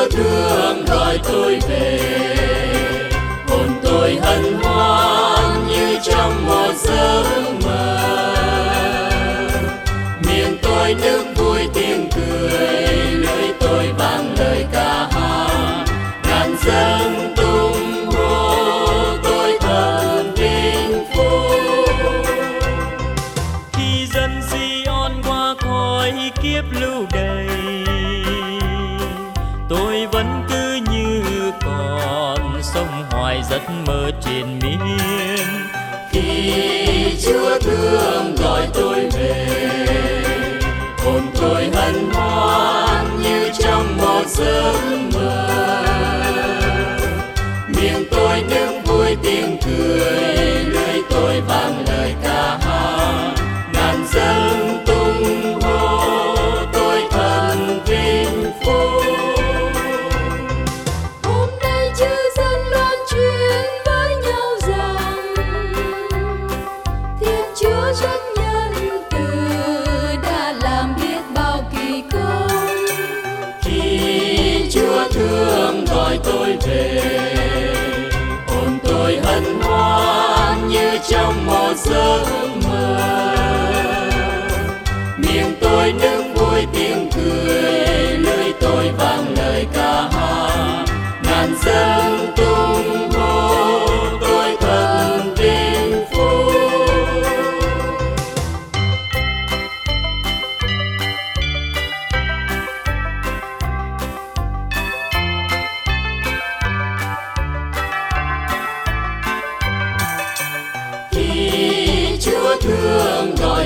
Chúa thương gọi tôi về. Hồn tôi hân hoan như trong một giấc mơ. Miệng tôi nước vui, tiếng cười lưỡi tôi vang lời ca hát. Ngàn dân tung hô, tôi thật vinh phúc. Khi dân Zion qua khỏi kiếp lưu sông hoài giấc mơ triền miên. Khi Chúa thương gọi tôi về, hồn tôi hân hoan như trong một giấc mơ. Miệng tôi nước vui tiếng cười hồn hân hoan như trong một giấc mơ. Miệng tôi nước vui tiếng cười.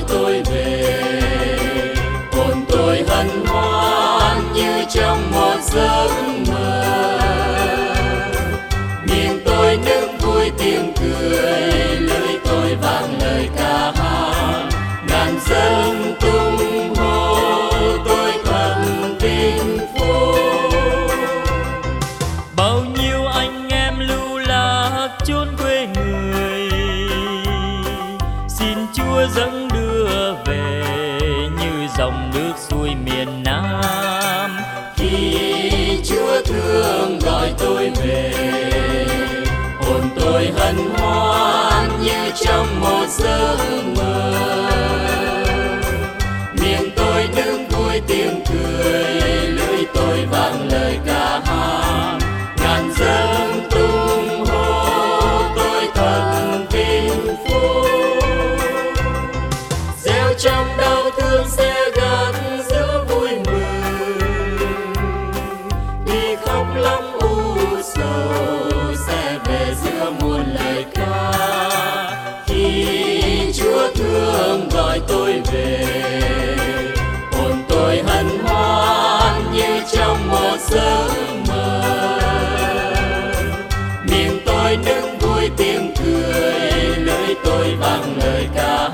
Tôi về. Hồn tôi hân hoan như trong một giấc mơ. Miệng tôi nước vui tiếng cười lưỡi tôi vang lời ca hát. Ngàn dân tung hô, tôi thật vinh phúc. Bao nhiêu anh em lưu lạc chốn quê người. Xin chúa dâng về như dòng nước xuôi miền nam. Khi Chúa thương gọi tôi về, hồn tôi hân hoan như trong một giấc mơ. Miệng tôi nước vui tiếng cười lưỡi trong đau thương sẽ gắn giữa vui mừng. Đi khóc lóc u sầu sẽ về giữa muôn lời ca. Khi Chúa thương gọi tôi về, hồn tôi hân hoan như trong một giấc mơ. Miệng tôi nức vui tiếng cười lưỡi tôi vang lời ca.